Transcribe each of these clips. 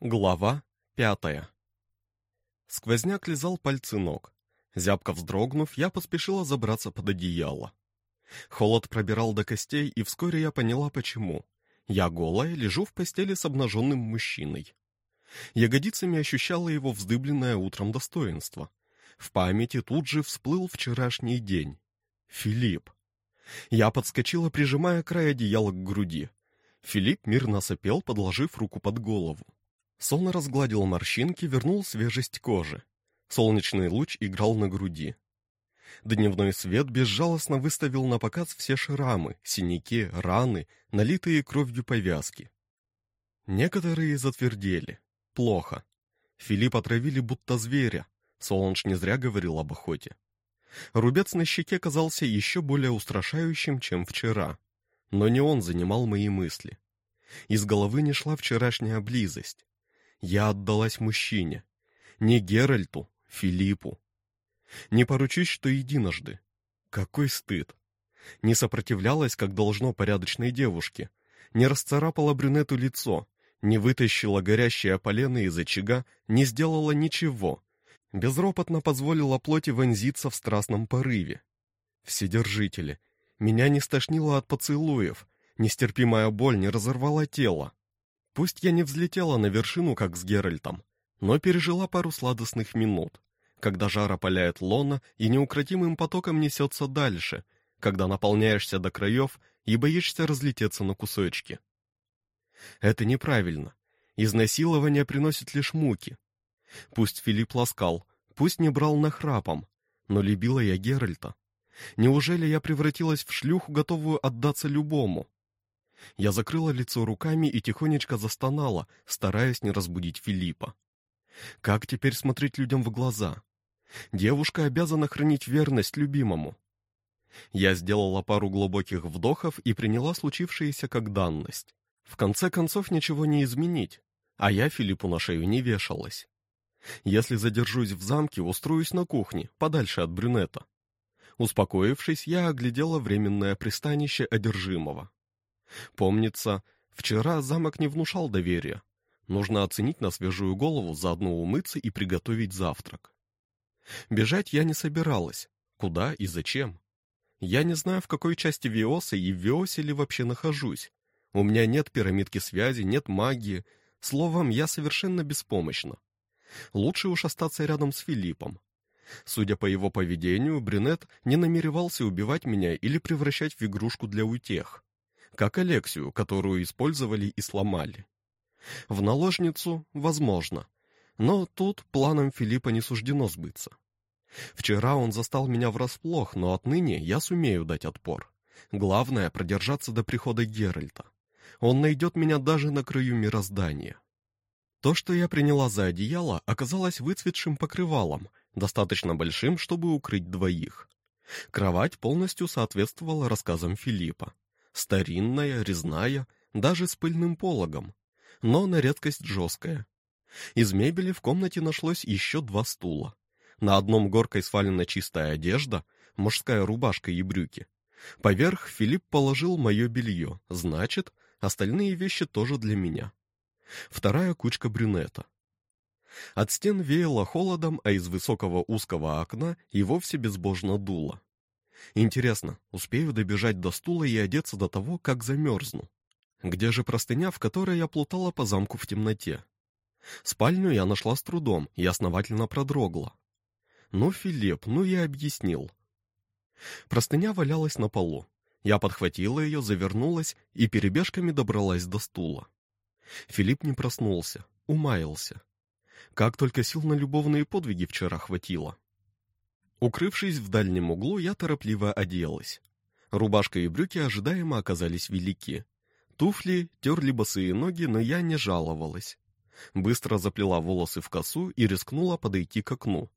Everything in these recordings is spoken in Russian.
Глава пятая Сквозняк лизал пальцы ног. Зябко вздрогнув, я поспешила забраться под одеяло. Холод пробирал до костей, и вскоре я поняла, почему. Я голая, лежу в постели с обнаженным мужчиной. Ягодицами ощущала его вздыбленное утром достоинство. В памяти тут же всплыл вчерашний день. Филипп. Я подскочила, прижимая край одеяла к груди. Филипп мирно сопел, подложив руку под голову. Сон разгладил морщинки, вернул свежесть кожи. Солнечный луч играл на груди. Дневной свет безжалостно выставил на показ все шрамы, синяки, раны, налитые кровью повязки. Некоторые затвердели. Плохо. Филипп отравили будто зверя. Солонж не зря говорил об охоте. Рубец на щеке казался еще более устрашающим, чем вчера. Но не он занимал мои мысли. Из головы не шла вчерашняя близость. Я отдалась мужчине. Не Геральту, Филиппу. Не поручусь, что единожды. Какой стыд. Не сопротивлялась, как должно порядочной девушке. Не расцарапала брюнету лицо. Не вытащила горящее полено из очага. Не сделала ничего. Безропотно позволила плоти вонзиться в страстном порыве. Вседержители. Меня не стошнило от поцелуев. Нестерпимая боль не разорвала тело. Пусть я не взлетела на вершину, как с Геральтом, но пережила пару сладостных минут, когда жар опаляет лона и неукротимым потоком несется дальше, когда наполняешься до краев и боишься разлететься на кусочки. Это неправильно. Изнасилование приносит лишь муки. Пусть Филипп ласкал, пусть не брал нахрапом, но любила я Геральта. Неужели я превратилась в шлюху, готовую отдаться любому? Я закрыла лицо руками и тихонечко застонала, стараясь не разбудить Филиппа. Как теперь смотреть людям в глаза? Девушка обязана хранить верность любимому. Я сделала пару глубоких вдохов и приняла случившееся как данность. В конце концов ничего не изменить, а я Филиппу на шею не вешалась. Если задержусь в замке, устроюсь на кухне, подальше от брюнета. Успокоившись, я оглядела временное пристанище одержимого. Помнится, вчера замок не внушал доверия. Нужно оценить на свежую голову, заодно умыться и приготовить завтрак. Бежать я не собиралась. Куда и зачем? Я не знаю, в какой части Виоса и в Виосе ли вообще нахожусь. У меня нет пирамидки связи, нет магии. Словом, я совершенно беспомощна. Лучше уж остаться рядом с Филиппом. Судя по его поведению, Брюнет не намеревался убивать меня или превращать в игрушку для утех как Алексию, которую использовали и сломали. В наложницу возможно, но тут планам Филиппа не суждено сбыться. Вчера он застал меня врасплох, но отныне я сумею дать отпор. Главное продержаться до прихода Геральта. Он найдет меня даже на краю мироздания. То, что я приняла за одеяло, оказалось выцветшим покрывалом, достаточно большим, чтобы укрыть двоих. Кровать полностью соответствовала рассказам Филиппа старинная, резная, даже с пыльным пологом, но на редкость жесткая. Из мебели в комнате нашлось еще два стула. На одном горкой свалена чистая одежда, мужская рубашка и брюки. Поверх Филипп положил мое белье, значит, остальные вещи тоже для меня. Вторая кучка брюнета. От стен веяло холодом, а из высокого узкого окна и вовсе безбожно дуло. Интересно, успею добежать до стула и одеться до того, как замерзну? Где же простыня, в которой я плутала по замку в темноте? Спальню я нашла с трудом и основательно продрогла. Ну, Филипп, ну я объяснил. Простыня валялась на полу. Я подхватила ее, завернулась и перебежками добралась до стула. Филипп не проснулся, умаялся. Как только сил на любовные подвиги вчера хватило. Укрывшись в дальнем углу, я торопливо оделась. Рубашка и брюки ожидаемо оказались велики. Туфли терли босые ноги, но я не жаловалась. Быстро заплела волосы в косу и рискнула подойти к окну.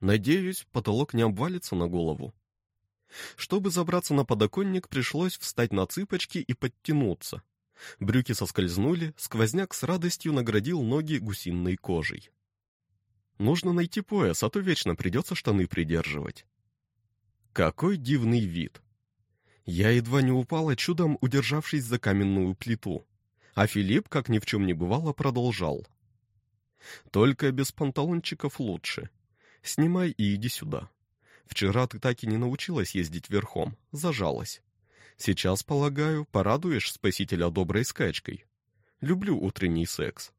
Надеюсь, потолок не обвалится на голову. Чтобы забраться на подоконник, пришлось встать на цыпочки и подтянуться. Брюки соскользнули, сквозняк с радостью наградил ноги гусиной кожей. Нужно найти пояс, а то вечно придется штаны придерживать. Какой дивный вид! Я едва не упала, чудом удержавшись за каменную плиту. А Филипп, как ни в чем не бывало, продолжал. Только без панталончиков лучше. Снимай и иди сюда. Вчера ты так и не научилась ездить верхом, зажалась. Сейчас, полагаю, порадуешь спасителя доброй скачкой. Люблю утренний секс.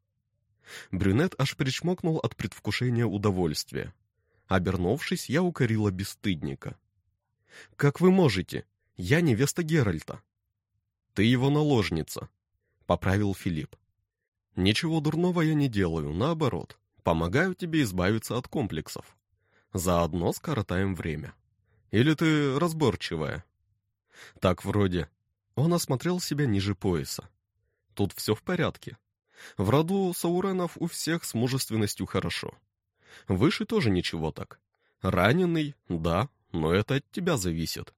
Брюнет аж причмокнул от предвкушения удовольствия. Обернувшись, я укорила бесстыдника. «Как вы можете? Я невеста Геральта». «Ты его наложница», — поправил Филипп. «Ничего дурного я не делаю, наоборот. Помогаю тебе избавиться от комплексов. Заодно скоротаем время. Или ты разборчивая?» «Так вроде...» Он осмотрел себя ниже пояса. «Тут все в порядке. В роду Сауренов у всех с мужественностью хорошо. Выше тоже ничего так. Раненый, да, но это от тебя зависит.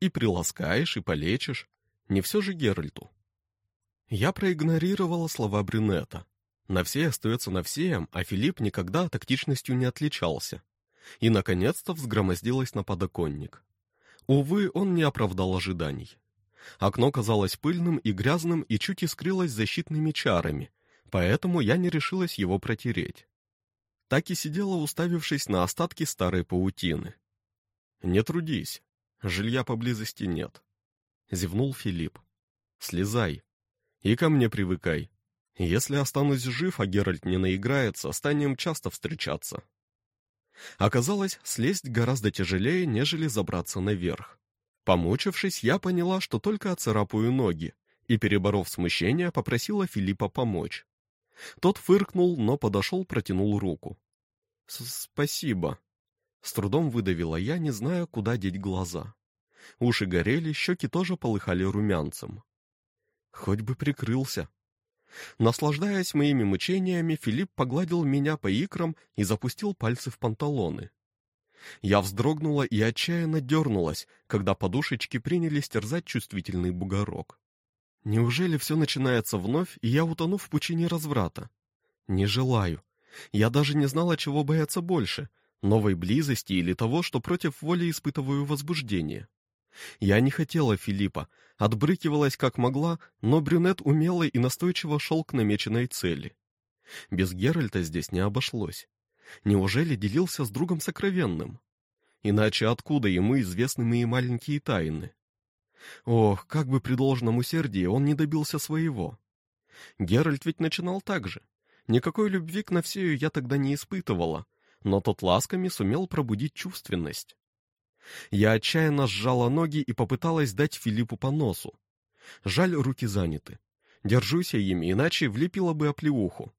И приласкаешь, и полечишь. Не все же Геральту. Я проигнорировала слова брюнета. На все остается на всем, а Филипп никогда тактичностью не отличался. И, наконец-то, взгромоздилась на подоконник. Увы, он не оправдал ожиданий. Окно казалось пыльным и грязным и чуть искрилось защитными чарами, поэтому я не решилась его протереть. Так и сидела, уставившись на остатки старой паутины. «Не трудись, жилья поблизости нет», — зевнул Филипп. «Слезай. И ко мне привыкай. Если останусь жив, а Геральт не наиграется, станем часто встречаться». Оказалось, слезть гораздо тяжелее, нежели забраться наверх. Помучившись, я поняла, что только оцарапаю ноги, и, переборов смущение, попросила Филиппа помочь. Тот фыркнул, но подошел, протянул руку. «Спасибо». С трудом выдавила я, не зная, куда деть глаза. Уши горели, щеки тоже полыхали румянцем. Хоть бы прикрылся. Наслаждаясь моими мучениями, Филипп погладил меня по икрам и запустил пальцы в панталоны. Я вздрогнула и отчаянно дернулась, когда подушечки принялись терзать чувствительный бугорок. Неужели все начинается вновь, и я утону в пучине разврата? Не желаю. Я даже не знала, чего бояться больше — новой близости или того, что против воли испытываю возбуждение. Я не хотела Филиппа, отбрыкивалась как могла, но брюнет умело и настойчиво шел к намеченной цели. Без Геральта здесь не обошлось. Неужели делился с другом сокровенным? Иначе откуда ему известны мои маленькие тайны? Ох, как бы при должном усердии он не добился своего. Геральт ведь начинал так же. Никакой любви к Навсею я тогда не испытывала, но тот ласками сумел пробудить чувственность. Я отчаянно сжала ноги и попыталась дать Филиппу по носу. Жаль, руки заняты. Держусь я ими, иначе влепила бы оплеуху.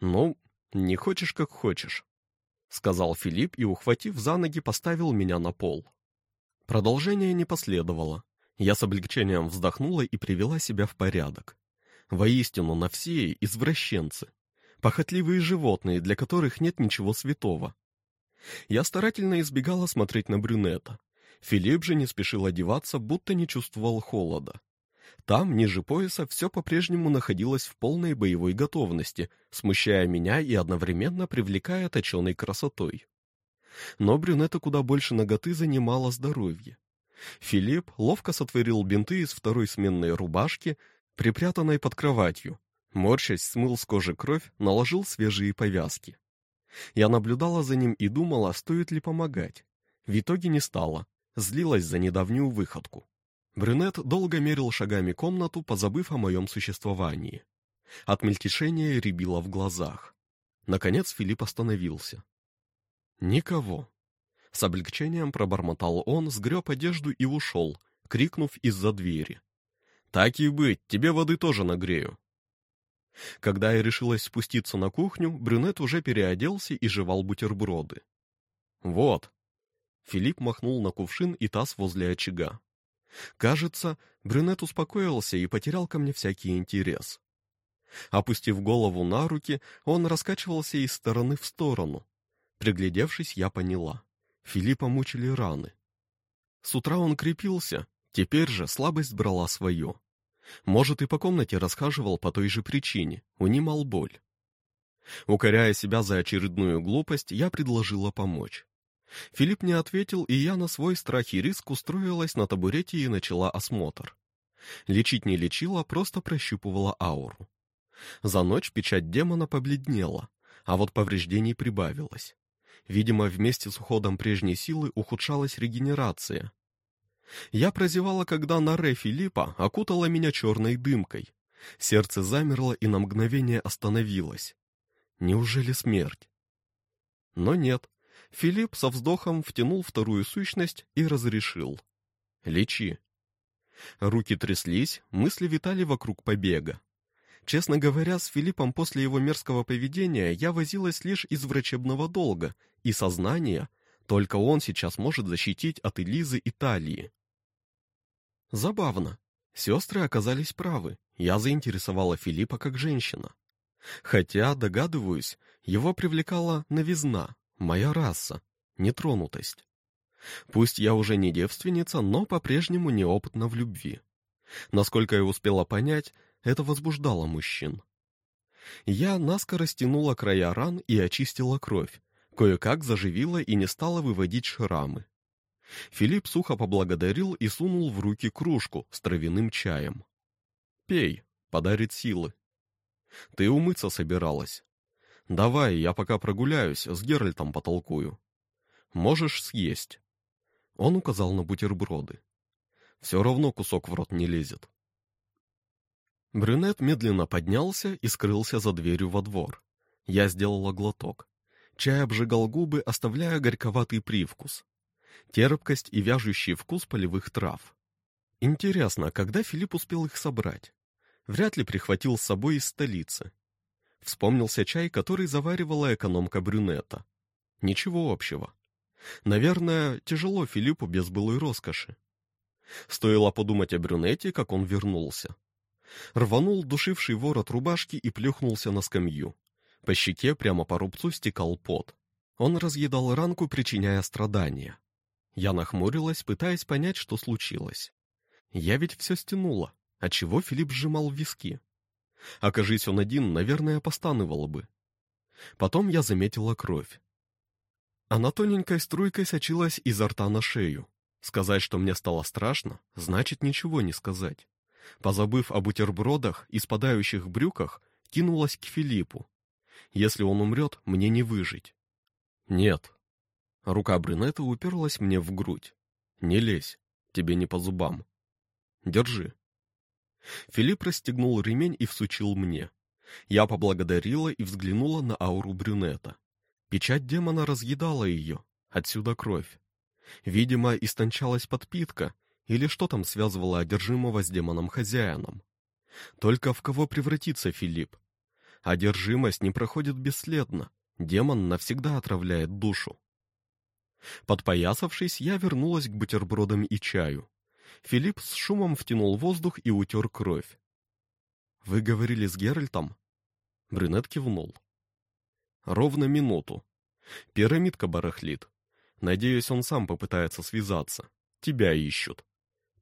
«Ну, не хочешь, как хочешь», — сказал Филипп и, ухватив за ноги, поставил меня на пол. Продолжение не последовало. Я с облегчением вздохнула и привела себя в порядок. Воистину, на все извращенцы. Похотливые животные, для которых нет ничего святого. Я старательно избегала смотреть на брюнета. Филипп же не спешил одеваться, будто не чувствовал холода. Там, ниже пояса, все по-прежнему находилось в полной боевой готовности, смущая меня и одновременно привлекая точеной красотой. Но брюнета куда больше ноготы занимало здоровье. Филипп ловко сотворил бинты из второй сменной рубашки, припрятанной под кроватью. Морщась, смыл с кожи кровь, наложил свежие повязки. Я наблюдала за ним и думала, стоит ли помогать. В итоге не стало, злилась за недавнюю выходку. Брюнет долго мерил шагами комнату, позабыв о моем существовании. От мельтешения рябило в глазах. Наконец Филипп остановился. «Никого». С облегчением пробормотал он, сгреб одежду и ушел, крикнув из-за двери. «Так и быть, тебе воды тоже нагрею». Когда я решилась спуститься на кухню, брюнет уже переоделся и жевал бутерброды. «Вот». Филипп махнул на кувшин и таз возле очага. Кажется, брюнет успокоился и потерял ко мне всякий интерес. Опустив голову на руки, он раскачивался из стороны в сторону, Приглядевшись, я поняла. Филиппа мучили раны. С утра он крепился, теперь же слабость брала свое. Может, и по комнате расхаживал по той же причине, унимал боль. Укоряя себя за очередную глупость, я предложила помочь. Филипп не ответил, и я на свой страх и риск устроилась на табурете и начала осмотр. Лечить не лечила, просто прощупывала ауру. За ночь печать демона побледнела, а вот повреждений прибавилось. Видимо, вместе с уходом прежней силы ухудшалась регенерация. Я прозевала, когда Наре Филиппа окутала меня черной дымкой. Сердце замерло и на мгновение остановилось. Неужели смерть? Но нет. Филипп со вздохом втянул вторую сущность и разрешил. «Лечи». Руки тряслись, мысли витали вокруг побега. Честно говоря, с Филиппом после его мерзкого поведения я возилась лишь из врачебного долга и сознания, только он сейчас может защитить от Элизы и Талии. Забавно. Сестры оказались правы. Я заинтересовала Филиппа как женщина. Хотя, догадываюсь, его привлекала новизна, моя раса, нетронутость. Пусть я уже не девственница, но по-прежнему неопытна в любви. Насколько я успела понять, это возбуждало мужчин. Я наскоро стянула края ран и очистила кровь, кое-как заживила и не стала выводить шрамы. Филипп сухо поблагодарил и сунул в руки кружку с травяным чаем. «Пей, подарит силы». «Ты умыться собиралась. Давай, я пока прогуляюсь, с Геральтом потолкую. Можешь съесть». Он указал на бутерброды. «Все равно кусок в рот не лезет». Брюнет медленно поднялся и скрылся за дверью во двор. Я сделала глоток. Чай обжигал губы, оставляя горьковатый привкус. Терпкость и вяжущий вкус полевых трав. Интересно, когда Филипп успел их собрать? Вряд ли прихватил с собой из столицы. Вспомнился чай, который заваривала экономка брюнета. Ничего общего. Наверное, тяжело Филиппу без былой роскоши. Стоило подумать о брюнете, как он вернулся рванул душивший ворот рубашки и плюхнулся на скамью. По щеке прямо по рубцу стекал пот. Он разъедал ранку, причиняя страдания. Я нахмурилась, пытаясь понять, что случилось. Я ведь все стянула, отчего Филипп сжимал виски. Окажись он один, наверное, постанывало бы. Потом я заметила кровь. Она тоненькой струйкой сочилась изо рта на шею. Сказать, что мне стало страшно, значит ничего не сказать. Позабыв о бутербродах и спадающих брюках, кинулась к Филиппу. Если он умрет, мне не выжить. Нет. Рука брюнета уперлась мне в грудь. Не лезь, тебе не по зубам. Держи. Филипп расстегнул ремень и всучил мне. Я поблагодарила и взглянула на ауру брюнета. Печать демона разъедала ее, отсюда кровь. Видимо, истончалась подпитка, или что там связывало одержимого с демоном-хозяином? Только в кого превратится Филипп? Одержимость не проходит бесследно. Демон навсегда отравляет душу. Подпоясавшись, я вернулась к бутербродам и чаю. Филипп с шумом втянул воздух и утер кровь. «Вы говорили с Геральтом?» Брюнет кивнул. «Ровно минуту. Пирамидка барахлит. Надеюсь, он сам попытается связаться. Тебя ищут».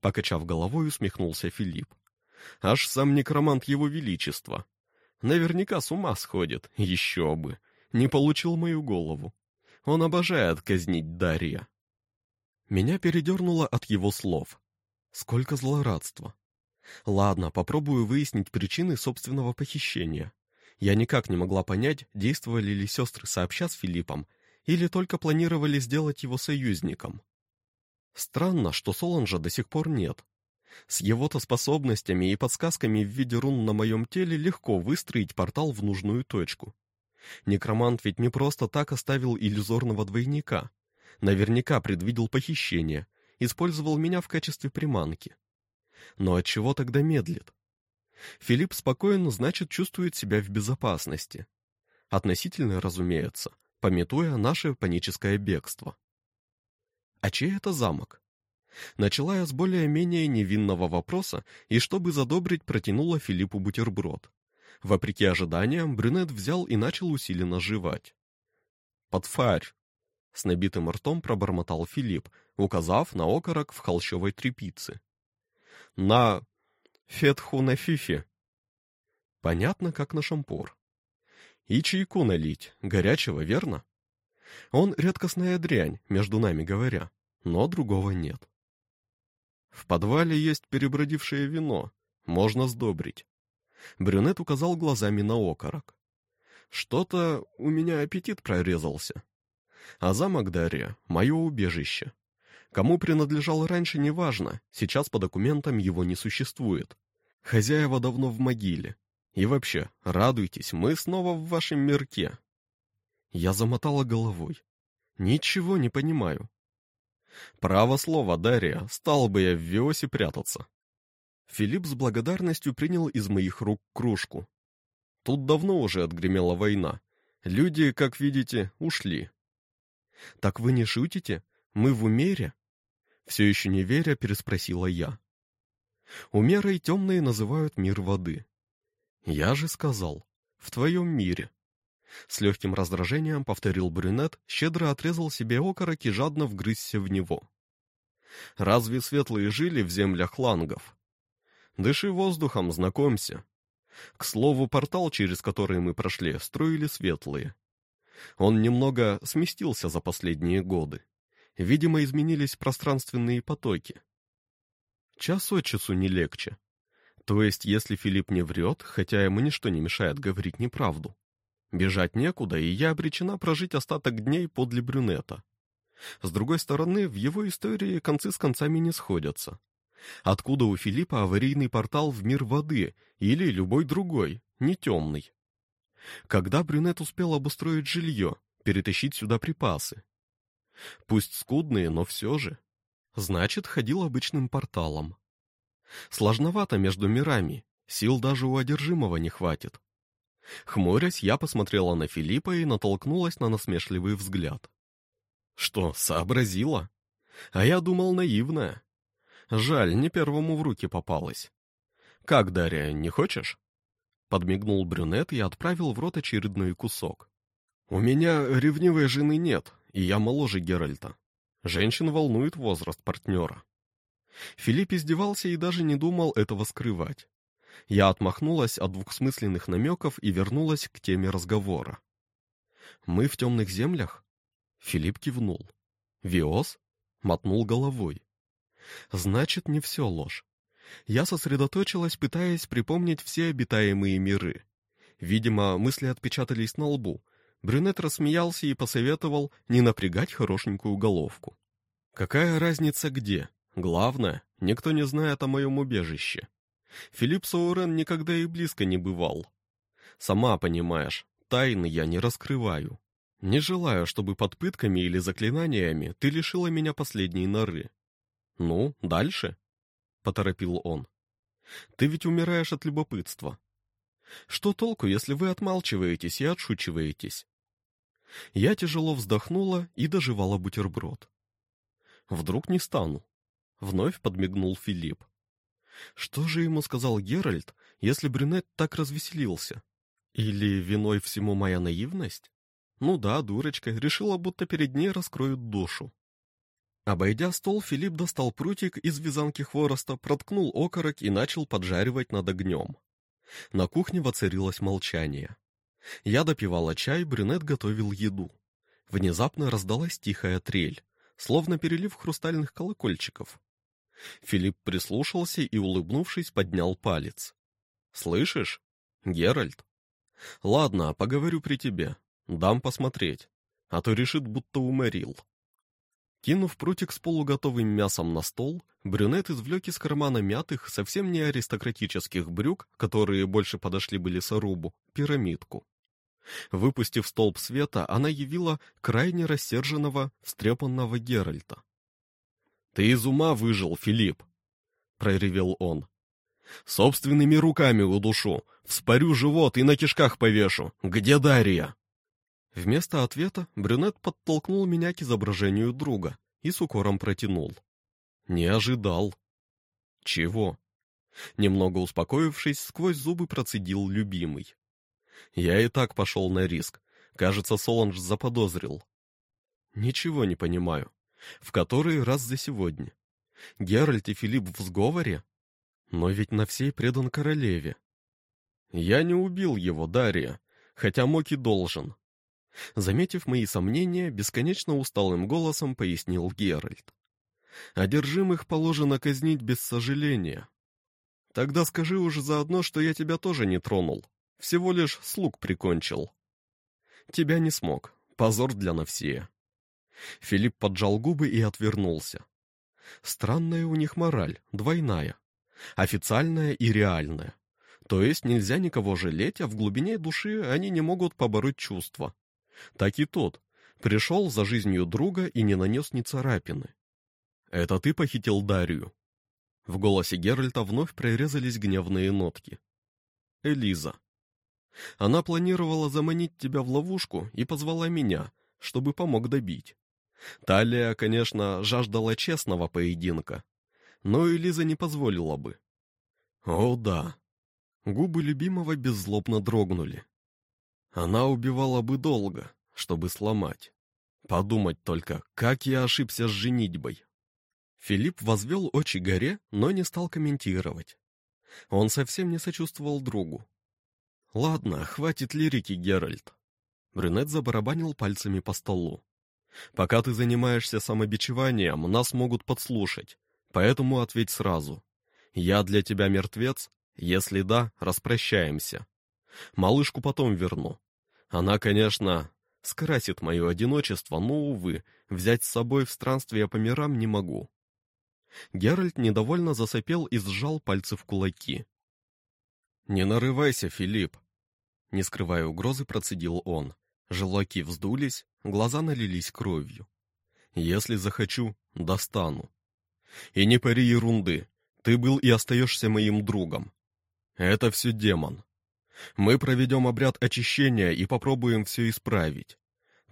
Покачав головой, усмехнулся Филипп. Аж сам некромант его величества. Наверняка с ума сходит, еще бы. Не получил мою голову. Он обожает казнить Дарья. Меня передернуло от его слов. Сколько злорадства. Ладно, попробую выяснить причины собственного похищения. Я никак не могла понять, действовали ли сестры сообща с Филиппом, или только планировали сделать его союзником. Странно, что Соланжа до сих пор нет. С его-то способностями и подсказками в виде рун на моем теле легко выстроить портал в нужную точку. Некромант ведь не просто так оставил иллюзорного двойника. Наверняка предвидел похищение, использовал меня в качестве приманки. Но от чего тогда медлит? Филипп спокойно, значит, чувствует себя в безопасности. Относительно, разумеется, пометуя наше паническое бегство. А чей это замок? Начала я с более-менее невинного вопроса и, чтобы задобрить, протянула Филиппу бутерброд. Вопреки ожиданиям, брюнет взял и начал усиленно жевать. «Подфарь!» — с набитым ртом пробормотал Филипп, указав на окорок в холщовой тряпице. «На... фетху на фифе!» Понятно, как на шампур. «И чайку налить, горячего, верно?» Он редкостная дрянь, между нами говоря, но другого нет. В подвале есть перебродившее вино, можно сдобрить. Брюнет указал глазами на окорок. Что-то у меня аппетит прорезался. А замок Дарья — мое убежище. Кому принадлежал раньше, неважно, сейчас по документам его не существует. Хозяева давно в могиле. И вообще, радуйтесь, мы снова в вашем мирке. Я замотала головой. Ничего не понимаю. Право слово, Дарья, стал бы я в Виосе прятаться. Филипп с благодарностью принял из моих рук кружку. Тут давно уже отгремела война. Люди, как видите, ушли. Так вы не шутите? Мы в Умере? Все еще не веря, переспросила я. Умерой темные называют мир воды. Я же сказал, в твоем мире. С легким раздражением повторил брюнет, щедро отрезал себе окорок и жадно вгрызся в него. Разве светлые жили в землях лангов? Дыши воздухом, знакомься. К слову, портал, через который мы прошли, строили светлые. Он немного сместился за последние годы. Видимо, изменились пространственные потоки. Час от часу не легче. То есть, если Филипп не врет, хотя ему ничто не мешает говорить неправду, бежать некуда, и я обречена прожить остаток дней подле брюнета. С другой стороны, в его истории концы с концами не сходятся. Откуда у Филиппа аварийный портал в мир воды или любой другой, не темный? Когда брюнет успел обустроить жилье, перетащить сюда припасы? Пусть скудные, но все же. Значит, ходил обычным порталом. Сложновато между мирами, сил даже у одержимого не хватит. Хмурясь, я посмотрела на Филиппа и натолкнулась на насмешливый взгляд. Что, сообразила? А я думал, наивная. Жаль, не первому в руки попалась. Как, Дарья, не хочешь? Подмигнул брюнет и отправил в рот очередной кусок. У меня ревнивой жены нет, и я моложе Геральта. Женщин волнует возраст партнера. Филипп издевался и даже не думал этого скрывать. Я отмахнулась от двухсмысленных намеков и вернулась к теме разговора. «Мы в темных землях?» Филипп кивнул. «Виос?» Мотнул головой. «Значит, не все ложь. Я сосредоточилась, пытаясь припомнить все обитаемые миры. Видимо, мысли отпечатались на лбу, Брюнет рассмеялся и посоветовал не напрягать хорошенькую головку. Какая разница где? Главное, никто не знает о моем убежище. Филипп Саурен никогда и близко не бывал. Сама понимаешь, тайны я не раскрываю. Не желаю, чтобы под пытками или заклинаниями ты лишила меня последней норы. Ну, дальше? Поторопил он. Ты ведь умираешь от любопытства. Что толку, если вы отмалчиваетесь и отшучиваетесь? Я тяжело вздохнула и доживала бутерброд. Вдруг не стану. Вновь подмигнул Филипп. Что же ему сказал Геральт, если брюнет так развеселился? Или виной всему моя наивность? Ну да, дурочка, решила, будто перед ней раскроют душу. Обойдя стол, Филипп достал прутик из вязанки хвороста, проткнул окорок и начал поджаривать над огнем. На кухне воцарилось молчание. Я допивала чай, брюнет готовил еду. Внезапно раздалась тихая трель, словно перелив хрустальных колокольчиков. Филипп прислушался и, улыбнувшись, поднял палец. «Слышишь? Геральт? Ладно, поговорю при тебе. Дам посмотреть. А то решит, будто уморил». Кинув прутик с полуготовым мясом на стол, брюнет извлек из кармана мятых, совсем не аристократических брюк, которые больше подошли бы лесорубу, пирамидку. Выпустив столб света, она явила крайне рассерженного, встрепанного Геральта. «Ты из ума выжил, Филипп!» — проревел он. «Собственными руками удушу, вспорю живот и на кишках повешу. Где Дарья?» Вместо ответа брюнет подтолкнул меня к изображению друга и с укором протянул. «Не ожидал». «Чего?» Немного успокоившись, сквозь зубы процедил любимый. Я и так пошел на риск. Кажется, Соланж заподозрил. Ничего не понимаю. В который раз за сегодня? Геральт и Филипп в сговоре? Но ведь на всей предан королеве. Я не убил его, Дарья, хотя мог и должен. Заметив мои сомнения, бесконечно усталым голосом пояснил Геральт. Одержимых положено казнить без сожаления. Тогда скажи уже заодно, что я тебя тоже не тронул. Всего лишь слуг прикончил. Тебя не смог. Позор для Навсея. Филипп поджал губы и отвернулся. Странная у них мораль, двойная. Официальная и реальная. То есть нельзя никого жалеть, а в глубине души они не могут побороть чувства. Так и тот. Пришел за жизнью друга и не нанес ни царапины. «Это ты похитил Дарью?» В голосе Геральта вновь прорезались гневные нотки. «Элиза. Она планировала заманить тебя в ловушку и позвала меня, чтобы помог добить. Талия, конечно, жаждала честного поединка, но Элиза не позволила бы. О да, губы любимого беззлобно дрогнули. Она убивала бы долго, чтобы сломать. Подумать только, как я ошибся с женитьбой. Филипп возвел очи горе, но не стал комментировать. Он совсем не сочувствовал другу. «Ладно, хватит лирики, Геральт». Брюнет забарабанил пальцами по столу. «Пока ты занимаешься самобичеванием, нас могут подслушать, поэтому ответь сразу. Я для тебя мертвец? Если да, распрощаемся. Малышку потом верну. Она, конечно, скрасит мое одиночество, но, увы, взять с собой в странствие по мирам не могу. Геральт недовольно засопел и сжал пальцы в кулаки. «Не нарывайся, Филипп!» Не скрывая угрозы, процедил он. Желаки вздулись, глаза налились кровью. «Если захочу, достану. И не пари ерунды, ты был и остаешься моим другом. Это все демон. Мы проведем обряд очищения и попробуем все исправить.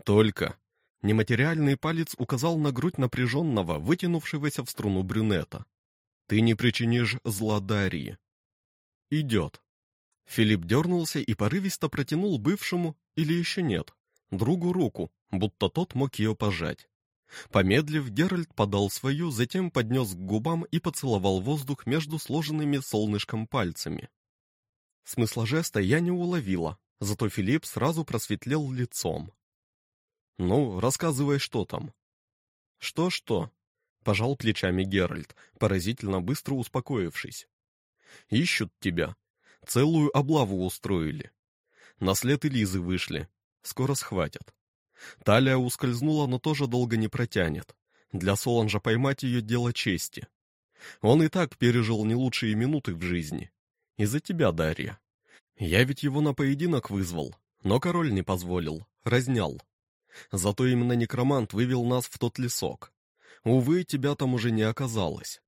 Только Нематериальный палец указал на грудь напряженного, вытянувшегося в струну брюнета. «Ты не причинишь зла Дарьи». «Идет». Филипп дернулся и порывисто протянул бывшему, или еще нет, другу руку, будто тот мог ее пожать. Помедлив, Геральт подал свою, затем поднес к губам и поцеловал воздух между сложенными солнышком пальцами. Смысла жеста я не уловила, зато Филипп сразу просветлел лицом. «Ну, рассказывай, что там». «Что-что?» — пожал плечами Геральт, поразительно быстро успокоившись. «Ищут тебя. Целую облаву устроили. На след Элизы вышли. Скоро схватят. Талия ускользнула, но тоже долго не протянет. Для Соланжа поймать ее дело чести. Он и так пережил не лучшие минуты в жизни. Из-за тебя, Дарья. Я ведь его на поединок вызвал, но король не позволил, разнял. Зато именно некромант вывел нас в тот лесок. Увы, тебя там уже не оказалось.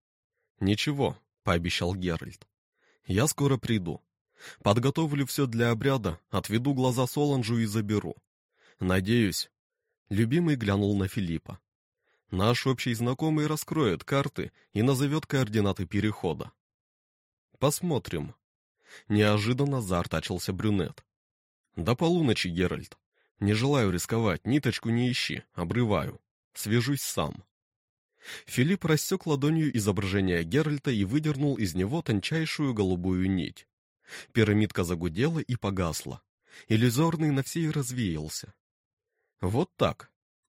Ничего, пообещал Геральт. Я скоро приду. Подготовлю все для обряда, отведу глаза Соланжу и заберу. Надеюсь. Любимый глянул на Филиппа. Наш общий знакомый раскроет карты и назовет координаты перехода. Посмотрим. Неожиданно заортачился брюнет. До полуночи, Геральт. Не желаю рисковать, ниточку не ищи, обрываю. Свяжусь сам. Филипп рассек ладонью изображение Геральта и выдернул из него тончайшую голубую нить. Пирамидка загудела и погасла. Иллюзорный на всей развеялся. Вот так.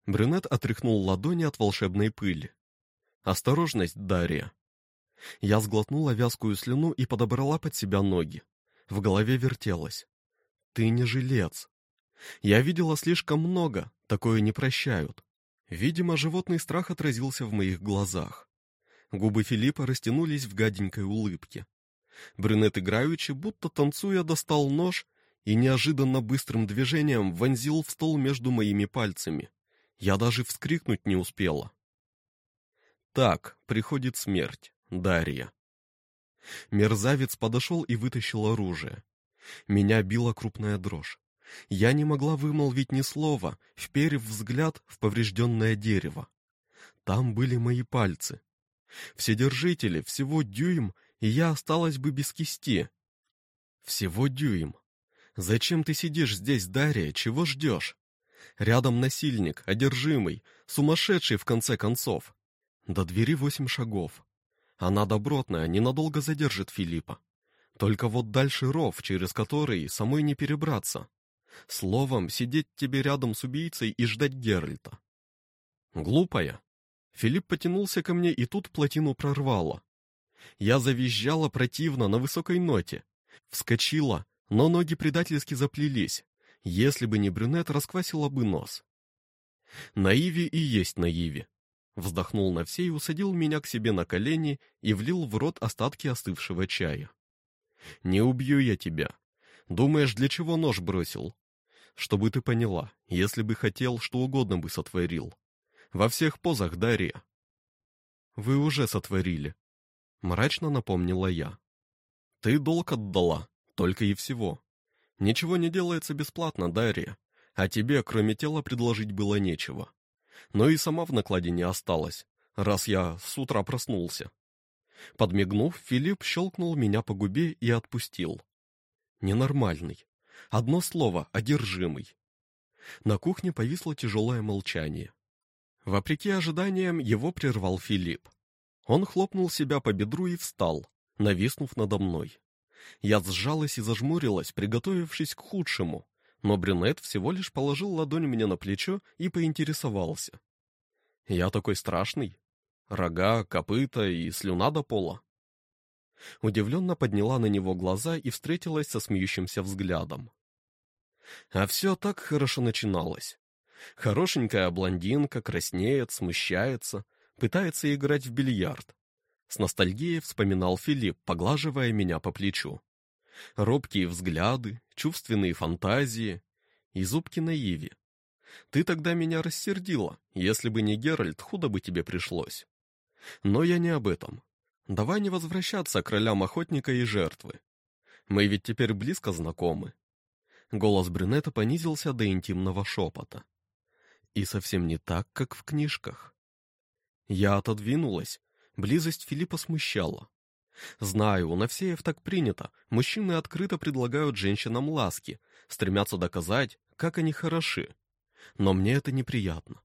Брюнет отряхнул ладони от волшебной пыли. Осторожность, Дарья. Я сглотнула вязкую слюну и подобрала под себя ноги. В голове вертелось. Ты не жилец. Я видела слишком много, такое не прощают. Видимо, животный страх отразился в моих глазах. Губы Филиппа растянулись в гаденькой улыбке. Брюнет играючи, будто танцуя, достал нож и неожиданно быстрым движением вонзил в стол между моими пальцами. Я даже вскрикнуть не успела. Так приходит смерть, Дарья. Мерзавец подошел и вытащил оружие. Меня била крупная дрожь. Я не могла вымолвить ни слова, вперев взгляд в поврежденное дерево. Там были мои пальцы. Вседержители, всего дюйм, и я осталась бы без кисти. Всего дюйм. Зачем ты сидишь здесь, Дарья, чего ждешь? Рядом насильник, одержимый, сумасшедший в конце концов. До двери восемь шагов. Она добротная, ненадолго задержит Филиппа. Только вот дальше ров, через который самой не перебраться. Словом, сидеть тебе рядом с убийцей и ждать Геральта. Глупая. Филипп потянулся ко мне, и тут плотину прорвало. Я завизжала противно на высокой ноте. Вскочила, но ноги предательски заплелись. Если бы не брюнет, расквасила бы нос. Наиви и есть наиви. Вздохнул на все и усадил меня к себе на колени и влил в рот остатки остывшего чая. «Не убью я тебя. Думаешь, для чего нож бросил? Чтобы ты поняла, если бы хотел, что угодно бы сотворил. Во всех позах, Дарья». «Вы уже сотворили», — мрачно напомнила я. «Ты долг отдала, только и всего. Ничего не делается бесплатно, Дарья, а тебе, кроме тела, предложить было нечего. Но и сама в накладе не осталась, раз я с утра проснулся. Подмигнув, Филипп щелкнул меня по губе и отпустил. Ненормальный. Одно слово — одержимый. На кухне повисло тяжелое молчание. Вопреки ожиданиям, его прервал Филипп. Он хлопнул себя по бедру и встал, нависнув надо мной. Я сжалась и зажмурилась, приготовившись к худшему, но брюнет всего лишь положил ладонь мне на плечо и поинтересовался. «Я такой страшный? Рога, копыта и слюна до пола?» Удивленно подняла на него глаза и встретилась со смеющимся взглядом. А все так хорошо начиналось. Хорошенькая блондинка краснеет, смущается, пытается играть в бильярд. С ностальгией вспоминал Филипп, поглаживая меня по плечу. Робкие взгляды, чувственные фантазии и зубки на Иве. Ты тогда меня рассердила. Если бы не Геральт, худо бы тебе пришлось. Но я не об этом. Давай не возвращаться к ролям охотника и жертвы. Мы ведь теперь близко знакомы. Голос брюнета понизился до интимного шепота. И совсем не так, как в книжках. Я отодвинулась. Близость Филиппа смущала. Знаю, у Навсеев так принято. Мужчины открыто предлагают женщинам ласки, стремятся доказать, как они хороши. Но мне это неприятно.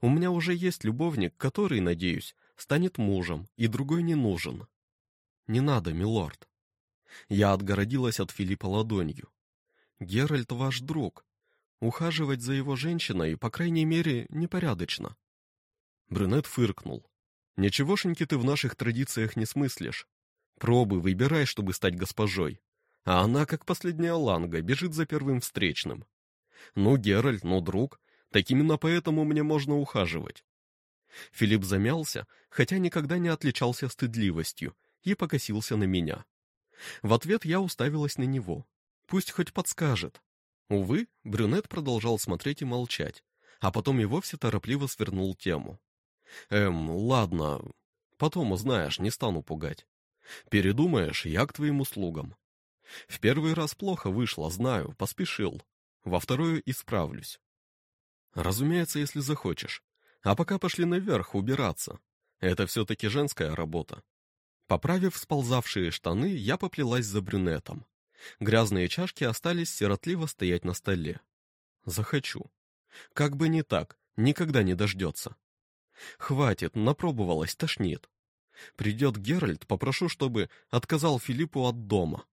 У меня уже есть любовник, который, надеюсь, станет мужем, и другой не нужен. Не надо, милорд. Я отгородилась от Филиппа ладонью. Геральт ваш друг. Ухаживать за его женщиной, по крайней мере, непорядочно. Брюнет фыркнул. Ничегошеньки ты в наших традициях не смыслишь. Пробуй, выбирай, чтобы стать госпожой. А она, как последняя ланга, бежит за первым встречным. Ну, Геральт, ну, друг, так именно поэтому мне можно ухаживать. Филипп замялся, хотя никогда не отличался стыдливостью, и покосился на меня. В ответ я уставилась на него. Пусть хоть подскажет. Увы, брюнет продолжал смотреть и молчать, а потом и вовсе торопливо свернул тему. «Эм, ладно, потом узнаешь, не стану пугать. Передумаешь, я к твоим услугам. В первый раз плохо вышло, знаю, поспешил. Во вторую исправлюсь. Разумеется, если захочешь. А пока пошли наверх убираться. Это все-таки женская работа. Поправив сползавшие штаны, я поплелась за брюнетом. Грязные чашки остались сиротливо стоять на столе. Захочу. Как бы не так, никогда не дождется. Хватит, напробовалась, тошнит. Придет Геральт, попрошу, чтобы отказал Филиппу от дома.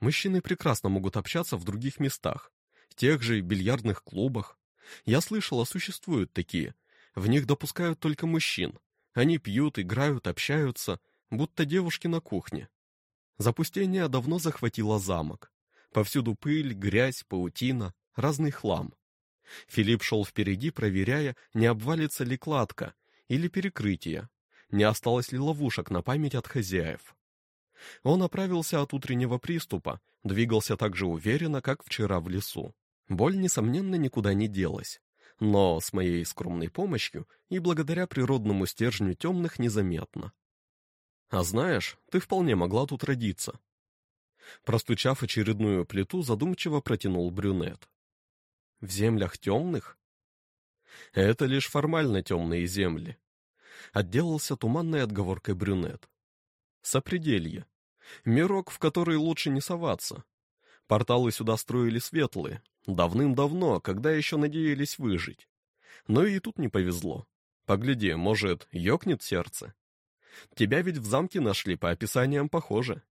Мужчины прекрасно могут общаться в других местах, в тех же бильярдных клубах. Я слышала, существуют такие. В них допускают только мужчин. Они пьют, играют, общаются, будто девушки на кухне. Запустение давно захватило замок. Повсюду пыль, грязь, паутина, разный хлам. Филипп шел впереди, проверяя, не обвалится ли кладка или перекрытие, не осталось ли ловушек на память от хозяев. Он оправился от утреннего приступа, двигался так же уверенно, как вчера в лесу. Боль, несомненно, никуда не делась, но с моей скромной помощью и благодаря природному стержню темных незаметно. А знаешь, ты вполне могла тут родиться. Простучав очередную плиту, задумчиво протянул брюнет. В землях темных? Это лишь формально темные земли отделался туманной отговоркой брюнет. Сопределье. Мирок, в который лучше не соваться. Порталы сюда строили светлые, давным-давно, когда еще надеялись выжить. Но и тут не повезло. Погляди, может, ёкнет сердце? Тебя ведь в замке нашли, по описаниям похоже.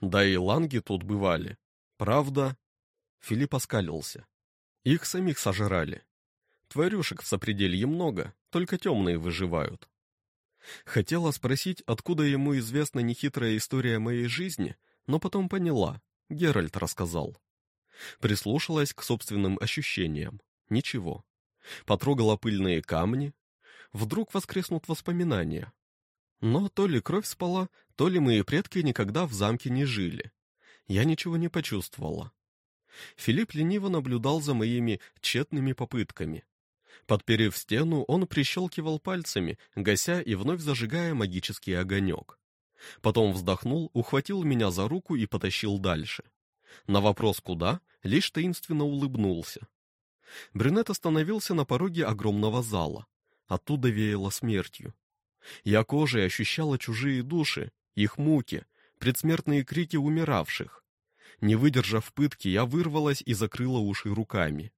Да и ланги тут бывали. Правда? Филипп оскалился. Их самих сожрали. Тварюшек в сопределье много, только темные выживают. Хотела спросить, откуда ему известна нехитрая история моей жизни, но потом поняла. Геральт рассказал. Прислушалась к собственным ощущениям. Ничего. Потрогала пыльные камни. Вдруг воскреснут воспоминания. Но то ли кровь спала, то ли мои предки никогда в замке не жили. Я ничего не почувствовала. Филипп лениво наблюдал за моими тщетными попытками. Подперев стену, он прищелкивал пальцами, гася и вновь зажигая магический огонек. Потом вздохнул, ухватил меня за руку и потащил дальше. На вопрос «куда?» лишь таинственно улыбнулся. Брюнет остановился на пороге огромного зала. Оттуда веяло смертью. Я кожей ощущала чужие души, их муки, предсмертные крики умиравших. Не выдержав пытки, я вырвалась и закрыла уши руками.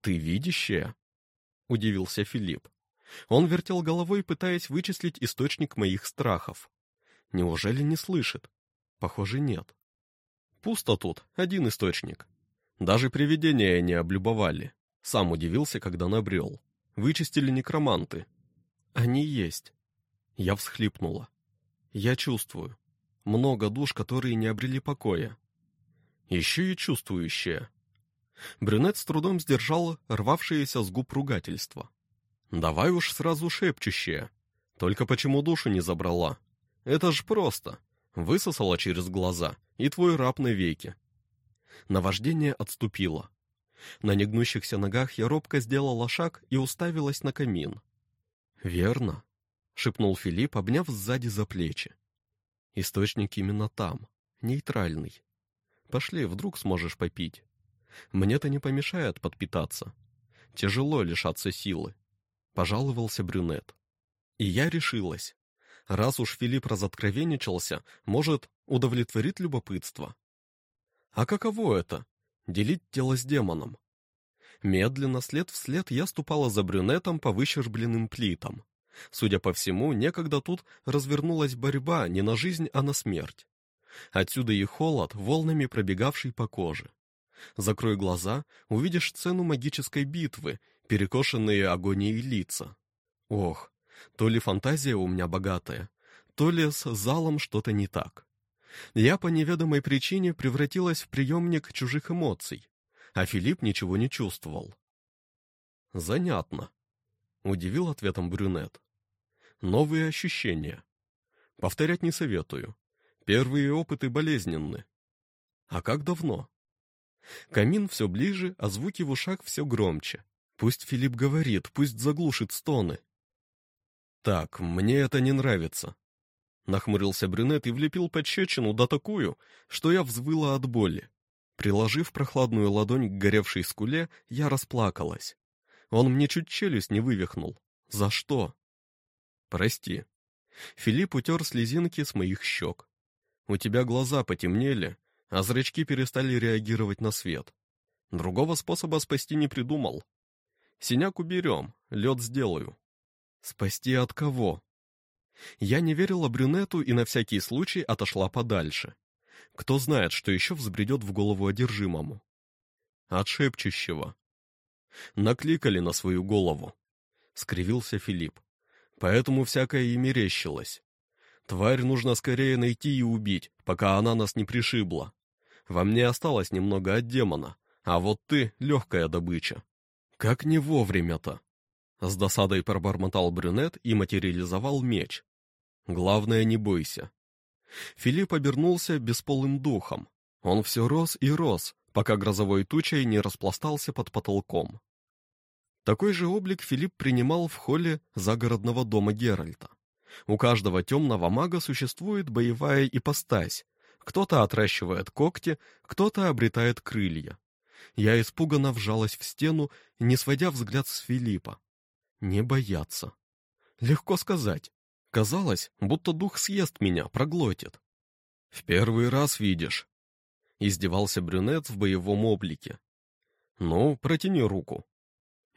«Ты видящая?» — удивился Филипп. Он вертел головой, пытаясь вычислить источник моих страхов. Неужели не слышит? Похоже, нет. Пусто тут, один источник. Даже привидения не облюбовали. Сам удивился, когда набрел. Вычистили некроманты. Они есть. Я всхлипнула. Я чувствую. Много душ, которые не обрели покоя. Еще и чувствующие. Брюнет с трудом сдержал рвавшееся с губ ругательство. «Давай уж сразу шепчущее. Только почему душу не забрала? Это ж просто. Высосала через глаза, и твой раб навеки». Наваждение отступило. На негнущихся ногах я робко сделала шаг и уставилась на камин. «Верно», — шепнул Филипп, обняв сзади за плечи. «Источник именно там, нейтральный. Пошли, вдруг сможешь попить. Мне-то не помешает подпитаться. Тяжело лишаться силы», — пожаловался брюнет. И я решилась. Раз уж Филипп разоткровенничался, может, удовлетворит любопытство. А каково это — делить тело с демоном? Медленно, след в след, я ступала за брюнетом по выщербленным плитам. Судя по всему, некогда тут развернулась борьба не на жизнь, а на смерть. Отсюда и холод, волнами пробегавший по коже. Закрой глаза, увидишь сцену магической битвы, перекошенные агонией лица. Ох, то ли фантазия у меня богатая, то ли с залом что-то не так. Я по неведомой причине превратилась в приемник чужих эмоций, а Филипп ничего не чувствовал. «Занятно», — удивил ответом брюнет. «Новые ощущения. Повторять не советую. Первые опыты болезненны. А как давно?» Камин все ближе, а звуки в ушах все громче. Пусть Филипп говорит, пусть заглушит стоны. «Так, мне это не нравится», — нахмурился брюнет и влепил пощечину да такую, что я взвыла от боли. Приложив прохладную ладонь к горевшей скуле, я расплакалась. Он мне чуть челюсть не вывихнул. За что? Прости. Филипп утер слезинки с моих щек. У тебя глаза потемнели, а зрачки перестали реагировать на свет. Другого способа спасти не придумал. Синяк уберем, лед сделаю. Спасти от кого? Я не верила брюнету и на всякий случай отошла подальше. Кто знает, что еще взбредет в голову одержимому. От шепчущего. Накликали на свою голову. Скривился Филипп. Поэтому всякое и мерещилось. Тварь нужно скорее найти и убить, пока она нас не пришибла. Во мне осталось немного от демона, а вот ты — легкая добыча. Как не вовремя-то? С досадой пробормотал брюнет и материализовал меч. Главное, не бойся. Филипп обернулся бесполым духом. Он все рос и рос, пока грозовой тучей не распластался под потолком. Такой же облик Филипп принимал в холле загородного дома Геральта. У каждого темного мага существует боевая ипостась, кто-то отращивает когти, кто-то обретает крылья. Я испуганно вжалась в стену, не сводя взгляд с Филиппа. Не бояться. Легко сказать. Казалось, будто дух съест меня, проглотит. «В первый раз видишь», — издевался брюнет в боевом облике. «Ну, протяни руку».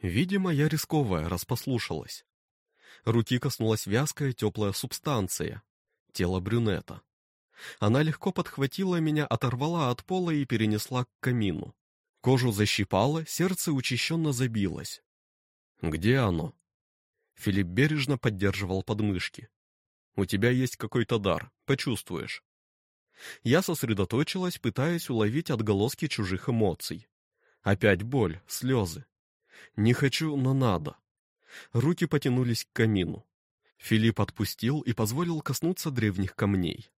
Видимо, я рисковая, распослушалась. Руки коснулась вязкая теплая субстанция. Тело брюнета. Она легко подхватила меня, оторвала от пола и перенесла к камину. Кожу защипала, сердце учащенно забилось. «Где оно?» Филипп бережно поддерживал подмышки. «У тебя есть какой-то дар, почувствуешь». Я сосредоточилась, пытаясь уловить отголоски чужих эмоций. Опять боль, слезы. Не хочу, но надо. Руки потянулись к камину. Филипп отпустил и позволил коснуться древних камней.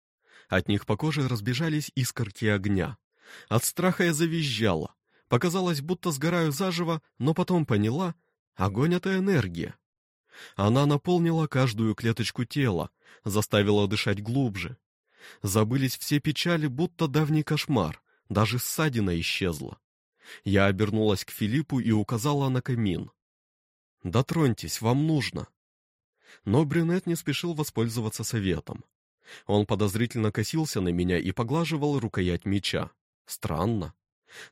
От них по коже разбежались искорки огня. От страха я завизжала. Показалось, будто сгораю заживо, но потом поняла — огонь — это энергия. Она наполнила каждую клеточку тела, заставила дышать глубже. Забылись все печали, будто давний кошмар, даже ссадина исчезла. Я обернулась к Филиппу и указала на камин. «Дотроньтесь, вам нужно». Но брюнет не спешил воспользоваться советом. Он подозрительно косился на меня и поглаживал рукоять меча. Странно.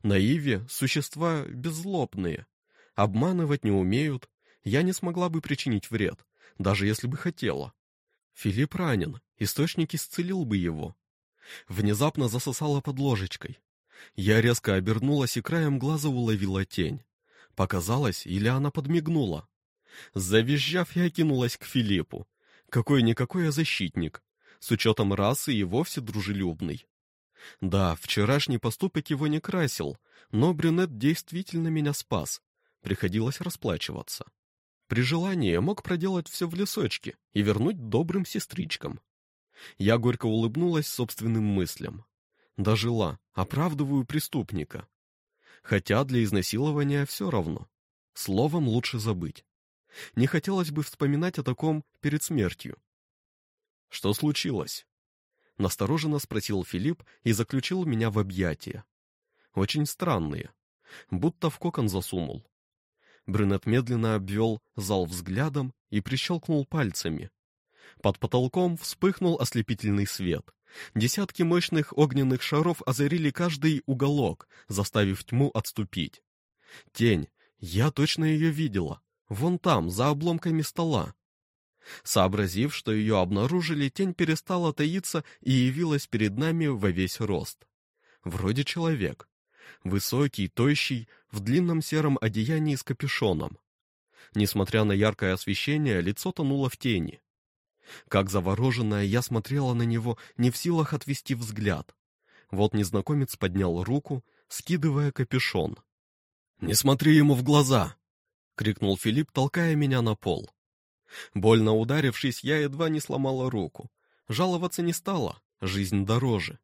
На Иве существа беззлобные. Обманывать не умеют. Я не смогла бы причинить вред, даже если бы хотела. Филипп ранен, источник исцелил бы его. Внезапно засосала под ложечкой. Я резко обернулась и краем глаза уловила тень. Показалось, или она подмигнула. Завизжав, я кинулась к Филиппу. Какой-никакой я защитник. С учетом расы и вовсе дружелюбный. Да, вчерашний поступок его не красил, но брюнет действительно меня спас. Приходилось расплачиваться. При желании мог проделать все в лесочке и вернуть добрым сестричкам. Я горько улыбнулась собственным мыслям. Дожила, оправдываю преступника. Хотя для изнасилования все равно. Словом лучше забыть. Не хотелось бы вспоминать о таком перед смертью. Что случилось? Настороженно спросил Филипп и заключил меня в объятия. Очень странные. Будто в кокон засунул. Брюнет медленно обвел зал взглядом и прищелкнул пальцами. Под потолком вспыхнул ослепительный свет. Десятки мощных огненных шаров озарили каждый уголок, заставив тьму отступить. Тень. Я точно ее видела. Вон там, за обломками стола. Сообразив, что ее обнаружили, тень перестала таиться и явилась перед нами во весь рост. Вроде человек. Высокий, тощий, в длинном сером одеянии с капюшоном. Несмотря на яркое освещение, лицо тонуло в тени. Как завороженная, я смотрела на него, не в силах отвести взгляд. Вот незнакомец поднял руку, скидывая капюшон. «Не смотри ему в глаза!» — крикнул Филипп, толкая меня на пол. Больно ударившись, я едва не сломала руку. Жаловаться не стала, жизнь дороже.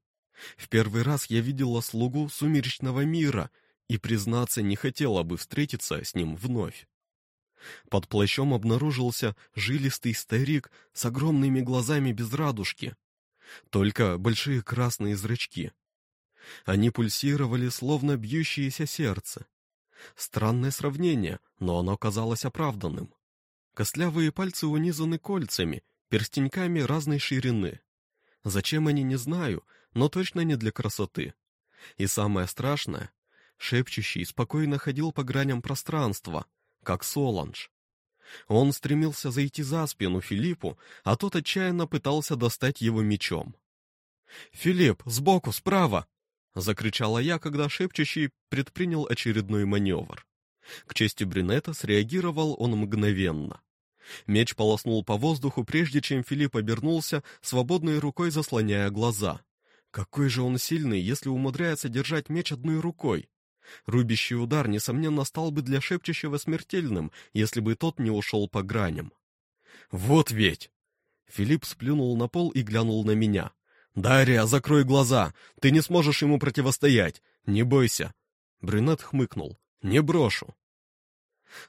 В первый раз я видела слугу сумеречного мира и, признаться, не хотела бы встретиться с ним вновь. Под плащом обнаружился жилистый старик с огромными глазами без радужки. Только большие красные зрачки. Они пульсировали, словно бьющееся сердце. Странное сравнение, но оно казалось оправданным. Костлявые пальцы унизаны кольцами, перстеньками разной ширины. Зачем они, не знаю, но точно не для красоты. И самое страшное, шепчущий спокойно ходил по граням пространства, как Соланж. Он стремился зайти за спину Филиппу, а тот отчаянно пытался достать его мечом. «Филипп, сбоку, справа!» — закричала я, когда шепчущий предпринял очередной маневр. К чести брюнета среагировал он мгновенно. Меч полоснул по воздуху, прежде чем Филипп обернулся, свободной рукой заслоняя глаза. Какой же он сильный, если умудряется держать меч одной рукой? Рубящий удар, несомненно, стал бы для шепчущего смертельным, если бы тот не ушел по граням. «Вот ведь!» Филипп сплюнул на пол и глянул на меня. «Дарья, закрой глаза! Ты не сможешь ему противостоять! Не бойся!» Брюнет хмыкнул. «Не брошу!»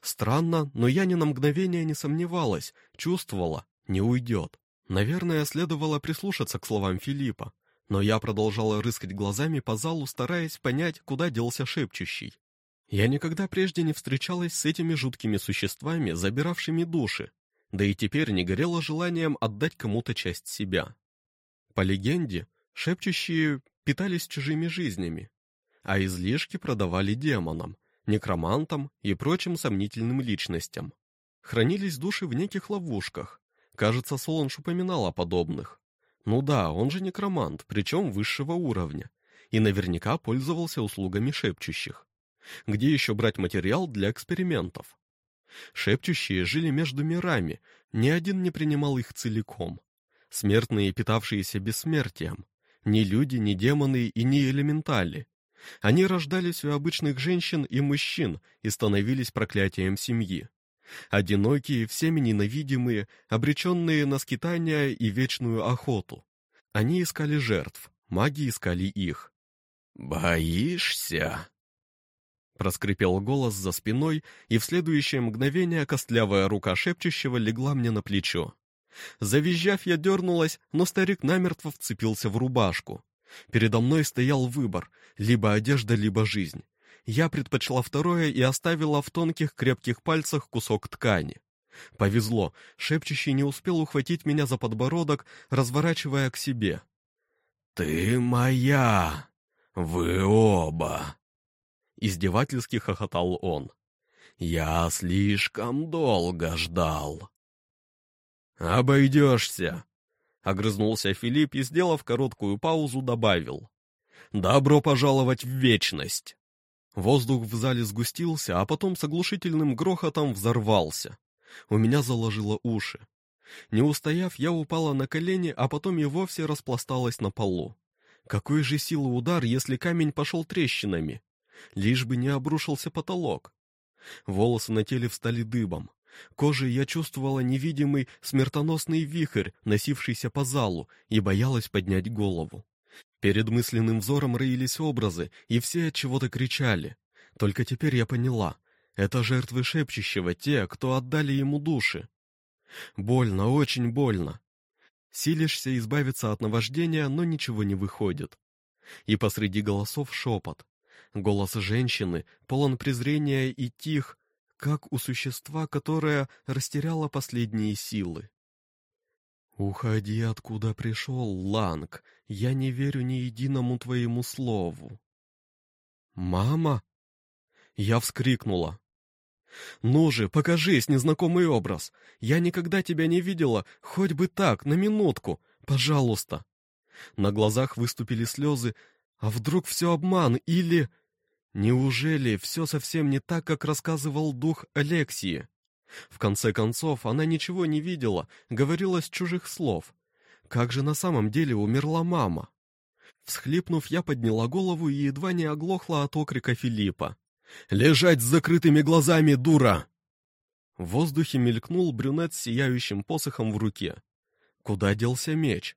Странно, но я ни на мгновение не сомневалась, чувствовала, не уйдет. Наверное, следовало прислушаться к словам Филиппа но я продолжала рыскать глазами по залу, стараясь понять, куда делся шепчущий. Я никогда прежде не встречалась с этими жуткими существами, забиравшими души, да и теперь не горела желанием отдать кому-то часть себя. По легенде, шепчущие питались чужими жизнями, а излишки продавали демонам, некромантам и прочим сомнительным личностям. Хранились души в неких ловушках. Кажется, Солонж упоминал о подобных. Ну да, он же некромант, причем высшего уровня, и наверняка пользовался услугами шепчущих. Где еще брать материал для экспериментов? Шепчущие жили между мирами, ни один не принимал их целиком. Смертные, питавшиеся бессмертием. Ни люди, ни демоны и ни элементали. Они рождались у обычных женщин и мужчин и становились проклятием семьи. Одинокие, всеми ненавидимые, обреченные на скитания и вечную охоту. Они искали жертв, маги искали их. «Боишься?» Проскрипел голос за спиной, и в следующее мгновение костлявая рука шепчущего легла мне на плечо. Завизжав, я дернулась, но старик намертво вцепился в рубашку. Передо мной стоял выбор — либо одежда, либо жизнь. Я предпочла второе и оставила в тонких крепких пальцах кусок ткани. Повезло, шепчущий не успел ухватить меня за подбородок, разворачивая к себе. «Ты моя! Вы оба!» Издевательски хохотал он. «Я слишком долго ждал». «Обойдешься!» — огрызнулся Филипп и, сделав короткую паузу, добавил. «Добро пожаловать в вечность!» Воздух в зале сгустился, а потом с оглушительным грохотом взорвался. У меня заложило уши. Не устояв, я упала на колени, а потом и вовсе распласталась на полу. Какой же силы удар, если камень пошел трещинами? лишь бы не обрушился потолок. Волосы на теле встали дыбом. Кожей я чувствовала невидимый смертоносный вихрь, носившийся по залу, и боялась поднять голову. Перед мысленным взором роились образы, и все от чего-то кричали. Только теперь я поняла. Это жертвы шепчущего, те, кто отдали ему души. Больно, очень больно. Силишься избавиться от наваждения, но ничего не выходит. И посреди голосов шепот. Голос женщины полон презрения и тих, как у существа, которое растеряло последние силы. «Уходи, откуда пришел, Ланг. Я не верю ни единому твоему слову». «Мама?» Я вскрикнула. «Ну же, покажись, незнакомый образ. Я никогда тебя не видела, хоть бы так, на минутку. Пожалуйста». На глазах выступили слезы. А вдруг все обман или... Неужели все совсем не так, как рассказывал дух Алексии? В конце концов, она ничего не видела, говорила с чужих слов. Как же на самом деле умерла мама? Всхлипнув, я подняла голову и едва не оглохла от окрика Филиппа. «Лежать с закрытыми глазами, дура!» В воздухе мелькнул брюнет с сияющим посохом в руке. Куда делся меч?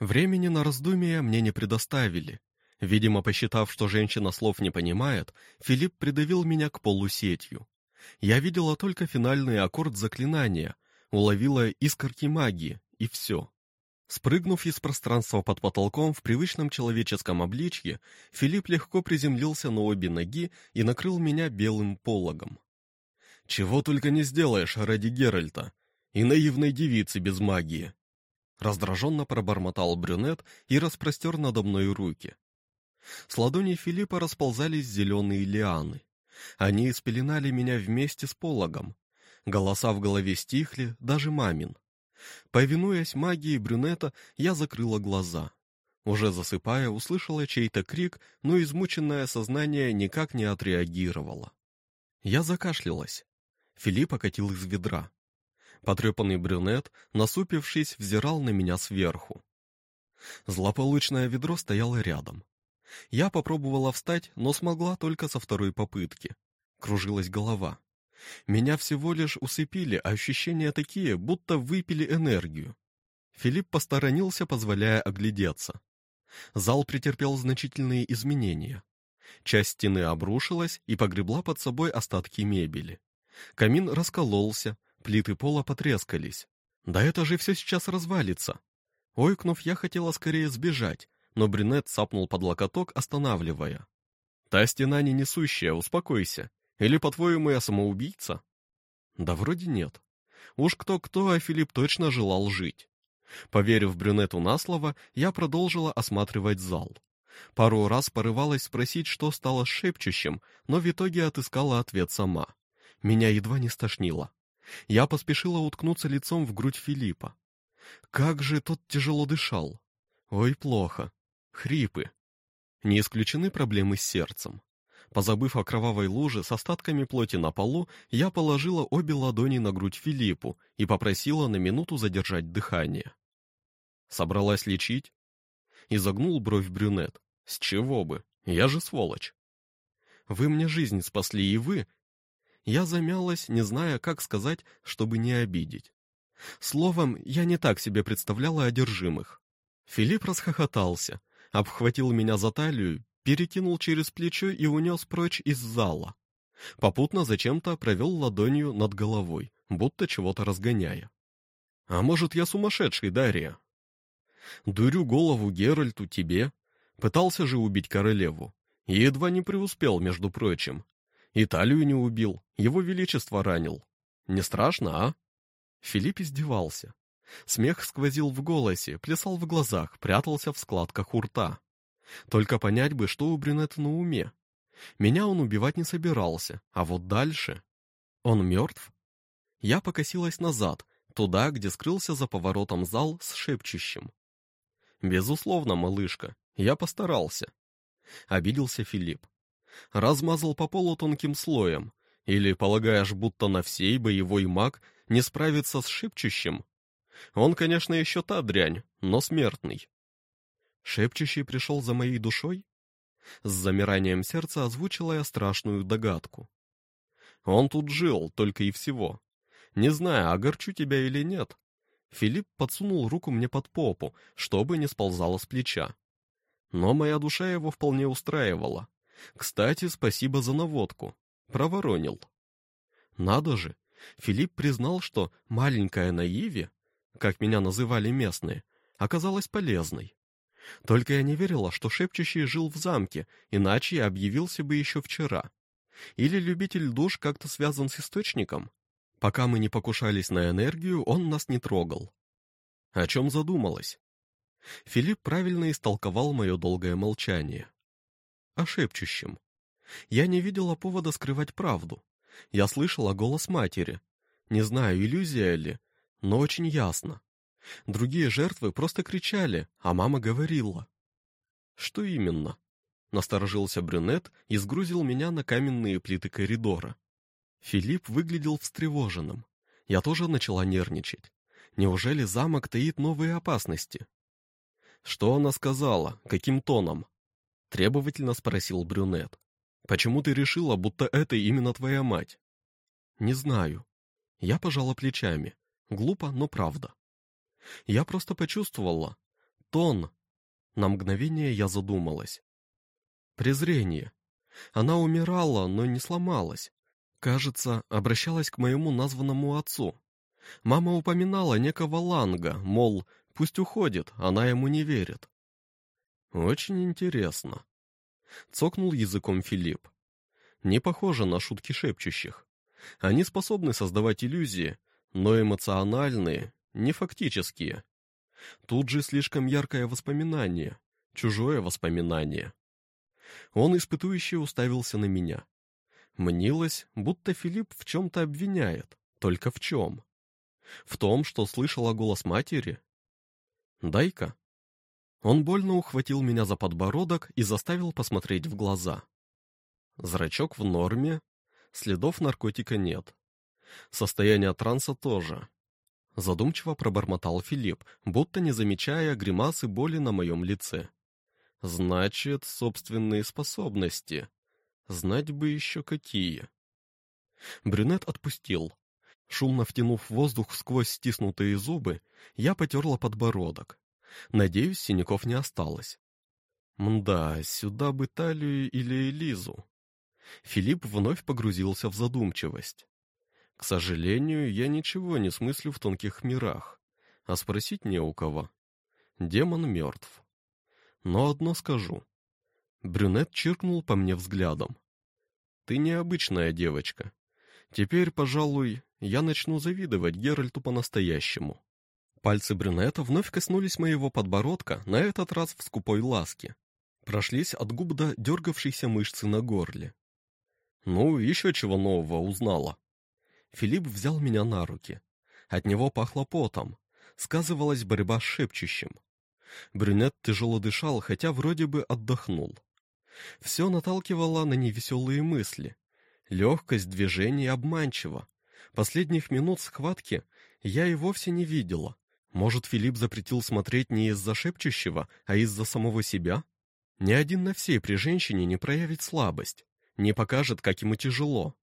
Времени на раздумия мне не предоставили. Видимо, посчитав, что женщина слов не понимает, Филипп придавил меня к полу сетью. Я видела только финальный аккорд заклинания, уловила искорки магии, и все. Спрыгнув из пространства под потолком в привычном человеческом обличье, Филипп легко приземлился на обе ноги и накрыл меня белым пологом. «Чего только не сделаешь ради Геральта и наивной девицы без магии!» Раздраженно пробормотал брюнет и распростер надо мной руки. С ладони Филиппа расползались зеленые лианы. Они спеленали меня вместе с пологом. Голоса в голове стихли, даже мамин. Повинуясь магии брюнета, я закрыла глаза. Уже засыпая, услышала чей-то крик, но измученное сознание никак не отреагировало. Я закашлялась. Филипп окатил из ведра. Потрепанный брюнет, насупившись, взирал на меня сверху. Злополучное ведро стояло рядом. Я попробовала встать, но смогла только со второй попытки. Кружилась голова. Меня всего лишь усыпили, а ощущения такие, будто выпили энергию. Филипп посторонился, позволяя оглядеться. Зал претерпел значительные изменения. Часть стены обрушилась и погребла под собой остатки мебели. Камин раскололся, плиты пола потрескались. Да это же все сейчас развалится. Ойкнув, я хотела скорее сбежать, но брюнет цапнул под локоток, останавливая. «Та стена не несущая, успокойся. Или, по-твоему, я самоубийца?» «Да вроде нет. Уж кто-кто, а Филипп точно желал жить». Поверив брюнету на слово, я продолжила осматривать зал. Пару раз порывалась спросить, что стало с шепчущим, но в итоге отыскала ответ сама. Меня едва не стошнило. Я поспешила уткнуться лицом в грудь Филиппа. Как же тот тяжело дышал. Ой, плохо. Хрипы. Не исключены проблемы с сердцем. Позабыв о кровавой луже с остатками плоти на полу, я положила обе ладони на грудь Филиппу и попросила на минуту задержать дыхание. Собралась лечить? Изогнул бровь брюнет. С чего бы? Я же сволочь. Вы мне жизнь спасли, и вы... Я замялась, не зная, как сказать, чтобы не обидеть. Словом, я не так себе представляла одержимых. Филипп расхохотался, обхватил меня за талию, перекинул через плечо и унес прочь из зала. Попутно зачем-то провел ладонью над головой, будто чего-то разгоняя. «А может, я сумасшедший, Дарья?» «Дурю голову Геральту тебе. Пытался же убить королеву. И едва не преуспел, между прочим. Италию не убил, его величество ранил. Не страшно, а?» Филипп издевался. Смех сквозил в голосе, плясал в глазах, прятался в складках у рта. Только понять бы, что у брюнета на уме. Меня он убивать не собирался, а вот дальше... Он мертв? Я покосилась назад, туда, где скрылся за поворотом зал с шепчущим. Безусловно, малышка, я постарался. Обиделся Филипп. Размазал по полу тонким слоем. Или полагаешь, будто на всей боевой маг не справится с шепчущим? Он, конечно, еще та дрянь, но смертный. Шепчущий пришел за моей душой? С замиранием сердца озвучила я страшную догадку. Он тут жил, только и всего. Не знаю, огорчу тебя или нет. Филипп подсунул руку мне под попу, чтобы не сползала с плеча. Но моя душа его вполне устраивала. Кстати, спасибо за наводку. Проворонил. Надо же, Филипп признал, что маленькая наиви, как меня называли местные, оказалась полезной. Только я не верила, что шепчущий жил в замке, иначе я объявился бы еще вчера. Или любитель душ как-то связан с источником? Пока мы не покушались на энергию, он нас не трогал. О чем задумалась? Филипп правильно истолковал мое долгое молчание. О шепчущем. Я не видела повода скрывать правду. Я слышала голос матери. Не знаю, иллюзия ли, но очень ясно. Другие жертвы просто кричали, а мама говорила. «Что именно?» Насторожился брюнет и сгрузил меня на каменные плиты коридора. Филипп выглядел встревоженным. Я тоже начала нервничать. Неужели замок таит новые опасности? «Что она сказала? Каким тоном?» Требовательно спросил брюнет. «Почему ты решила, будто это именно твоя мать?» «Не знаю». Я пожала плечами. Глупо, но правда. Я просто почувствовала. Тон. На мгновение я задумалась. Презрение. Она умирала, но не сломалась. Кажется, обращалась к моему названному отцу. Мама упоминала некого Ланга, мол, пусть уходит, она ему не верит. Очень интересно. Цокнул языком Филипп. Не похоже на шутки шепчущих. Они способны создавать иллюзии, но эмоциональные не фактические. Тут же слишком яркое воспоминание, чужое воспоминание. Он испытующе уставился на меня. Мнилось, будто Филипп в чем-то обвиняет, только в чем? В том, что слышала голос матери? Дай-ка. Он больно ухватил меня за подбородок и заставил посмотреть в глаза. Зрачок в норме, следов наркотика нет. Состояние транса тоже. Задумчиво пробормотал Филипп, будто не замечая гримасы боли на моем лице. Значит, собственные способности. Знать бы еще какие. Брюнет отпустил. Шумно втянув воздух сквозь стиснутые зубы, я потерла подбородок. Надеюсь, синяков не осталось. Мда, сюда бы Талию или Элизу. Филипп вновь погрузился в задумчивость. К сожалению, я ничего не смыслю в тонких мирах, а спросить не у кого. Демон мертв. Но одно скажу. Брюнет чиркнул по мне взглядом. Ты необычная девочка. Теперь, пожалуй, я начну завидовать Геральту по-настоящему. Пальцы брюнета вновь коснулись моего подбородка, на этот раз в скупой ласке. Прошлись от губ до дергавшейся мышцы на горле. Ну, еще чего нового узнала. Филипп взял меня на руки. От него пахло потом. Сказывалась борьба с шепчущим. Брюнет тяжело дышал, хотя вроде бы отдохнул. Все наталкивало на невеселые мысли. Легкость движений обманчива. Последних минут схватки я и вовсе не видела. Может, Филипп запретил смотреть не из-за шепчущего, а из-за самого себя? Ни один на всей при женщине не проявит слабость, не покажет, как ему тяжело.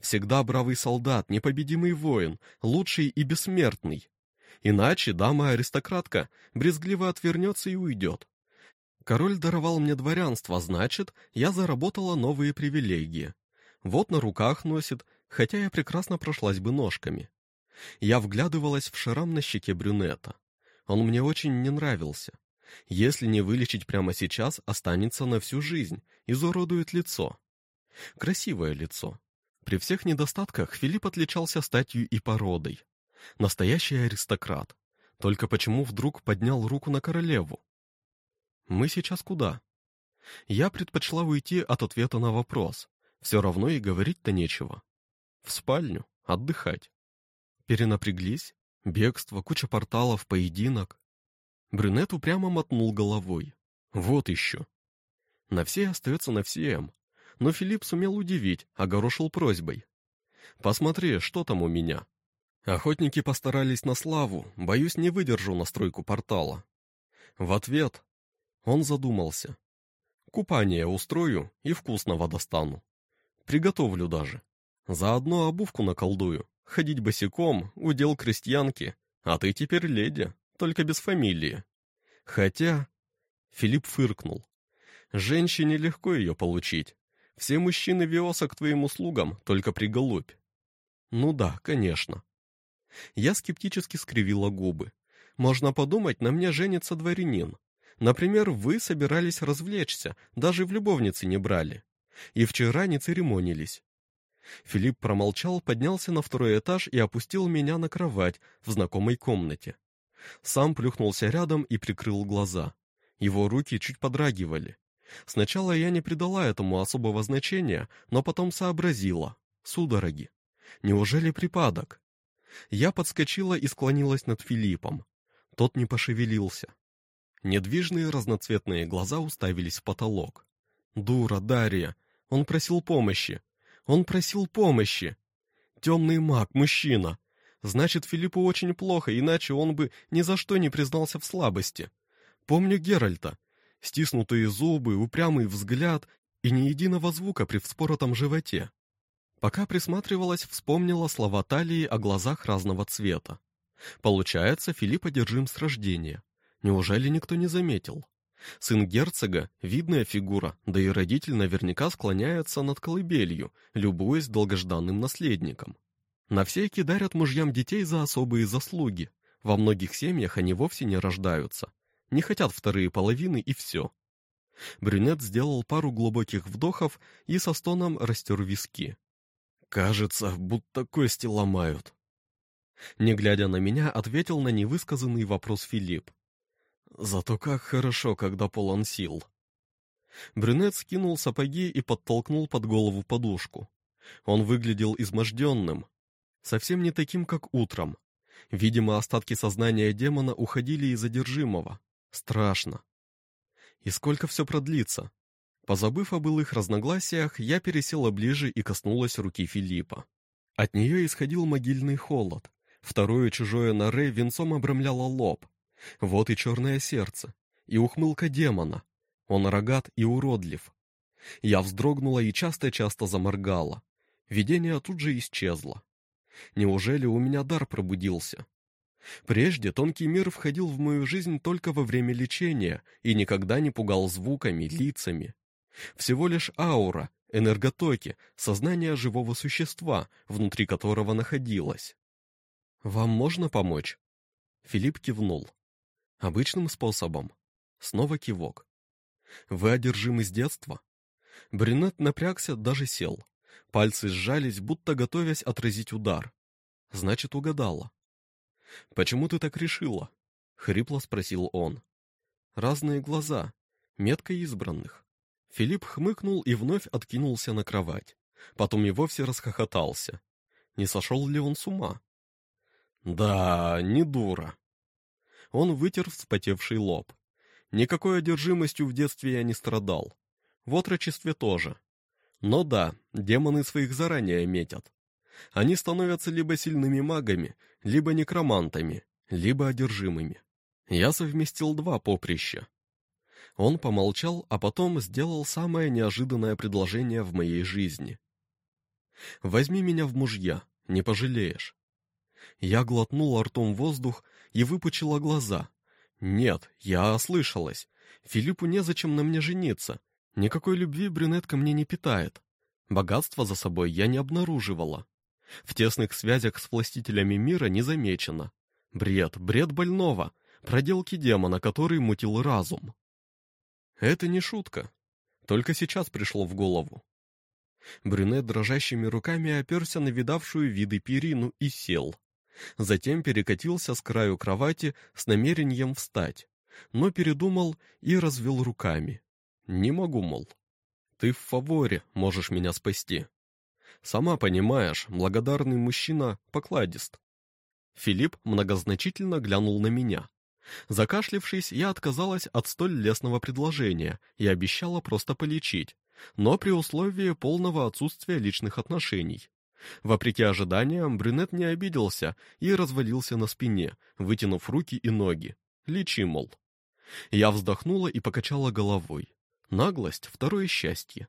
Всегда бравый солдат, непобедимый воин, лучший и бессмертный. Иначе дама-аристократка брезгливо отвернется и уйдет. Король даровал мне дворянство, значит, я заработала новые привилегии. Вот на руках носит, хотя я прекрасно прошлась бы ножками. Я вглядывалась в шрам на щеке брюнета. Он мне очень не нравился. Если не вылечить прямо сейчас, останется на всю жизнь, изуродует лицо. Красивое лицо. При всех недостатках Филипп отличался статью и породой. Настоящий аристократ. Только почему вдруг поднял руку на королеву? Мы сейчас куда? Я предпочла уйти от ответа на вопрос. Все равно и говорить-то нечего. В спальню, отдыхать. Перенапряглись? Бегство, куча порталов, поединок. Брюнет упрямо мотнул головой. Вот еще. На все остается на всем. Но Филипп сумел удивить, огорошил просьбой. «Посмотри, что там у меня». Охотники постарались на славу, боюсь, не выдержу настройку портала. В ответ он задумался. Купание устрою и вкусного достану. Приготовлю даже. Заодно обувку наколдую. Ходить босиком — удел крестьянки, а ты теперь леди, только без фамилии. Хотя... Филипп фыркнул. Женщине легко ее получить. Все мужчины Виоса к твоим услугам, только приголубь. Ну да, конечно. Я скептически скривила губы. Можно подумать, на мне женится дворянин. Например, вы собирались развлечься, даже в любовницы не брали. И вчера не церемонились. Филипп промолчал, поднялся на второй этаж и опустил меня на кровать в знакомой комнате. Сам плюхнулся рядом и прикрыл глаза. Его руки чуть подрагивали. Сначала я не придала этому особого значения, но потом сообразила. Судороги. Неужели припадок? Я подскочила и склонилась над Филиппом. Тот не пошевелился. Недвижные разноцветные глаза уставились в потолок. Дура, Дарья. Он просил помощи. Он просил помощи. Темный маг, мужчина. Значит, Филиппу очень плохо, иначе он бы ни за что не признался в слабости. Помню Геральта. Стиснутые зубы, упрямый взгляд и ни единого звука при вспоротом животе. Пока присматривалась, вспомнила слова Талии о глазах разного цвета. Получается, Филипп одержим с рождения. Неужели никто не заметил? Сын герцога — видная фигура, да и родитель наверняка склоняется над колыбелью, любуясь долгожданным наследником. На всякий дарят мужьям детей за особые заслуги. Во многих семьях они вовсе не рождаются. Не хотят вторые половины и все. Брюнет сделал пару глубоких вдохов и со стоном растер виски. Кажется, будто кости ломают. Не глядя на меня, ответил на невысказанный вопрос Филипп. Зато как хорошо, когда полон сил. Брюнет скинул сапоги и подтолкнул под голову подушку. Он выглядел изможденным, совсем не таким, как утром. Видимо, остатки сознания демона уходили из одержимого. Страшно. И сколько все продлится? Позабыв о былых разногласиях, я пересела ближе и коснулась руки Филиппа. От нее исходил могильный холод. Второе чужое норе венцом обрамляло лоб. Вот и черное сердце, и ухмылка демона. Он рогат и уродлив. Я вздрогнула и часто-часто заморгала. Видение тут же исчезло. Неужели у меня дар пробудился? Прежде тонкий мир входил в мою жизнь только во время лечения и никогда не пугал звуками, лицами. Всего лишь аура, энерготоки, сознание живого существа, внутри которого находилось. «Вам можно помочь?» Филипп кивнул. «Обычным способом». Снова кивок. «Вы одержимы с детства?» Брюнет напрягся, даже сел. Пальцы сжались, будто готовясь отразить удар. Значит, угадала. «Почему ты так решила?» — хрипло спросил он. «Разные глаза, метка избранных. Филипп хмыкнул и вновь откинулся на кровать. Потом и вовсе расхохотался. Не сошел ли он с ума? Да, не дура. Он вытер вспотевший лоб. Никакой одержимостью в детстве я не страдал. в отрочестве тоже. Но да, демоны своих заранее метят. Они становятся либо сильными магами, либо некромантами, либо одержимыми. Я совместил два поприща. Он помолчал, а потом сделал самое неожиданное предложение в моей жизни. «Возьми меня в мужья, не пожалеешь». Я глотнула ртом воздух и выпучила глаза. Нет, я ослышалась. Филиппу незачем на мне жениться. Никакой любви брюнетка мне не питает. Богатства за собой я не обнаруживала. В тесных связях с властителями мира не замечено. Бред, бред больного, проделки демона, который мутил разум. Это не шутка. Только сейчас пришло в голову. Брюнет дрожащими руками оперся на видавшую виды перину и сел. Затем перекатился с краю кровати с намерением встать, но передумал и развел руками. «Не могу, мол. Ты в фаворе, можешь меня спасти. Сама понимаешь, благодарный мужчина покладист». Филипп многозначительно глянул на меня. Закашлившись, я отказалась от столь лестного предложения и обещала просто полечить, но при условии полного отсутствия личных отношений. Вопреки ожиданиям, брюнет не обиделся и развалился на спине, вытянув руки и ноги. Лечи, мол. Я вздохнула и покачала головой. Наглость — второе счастье.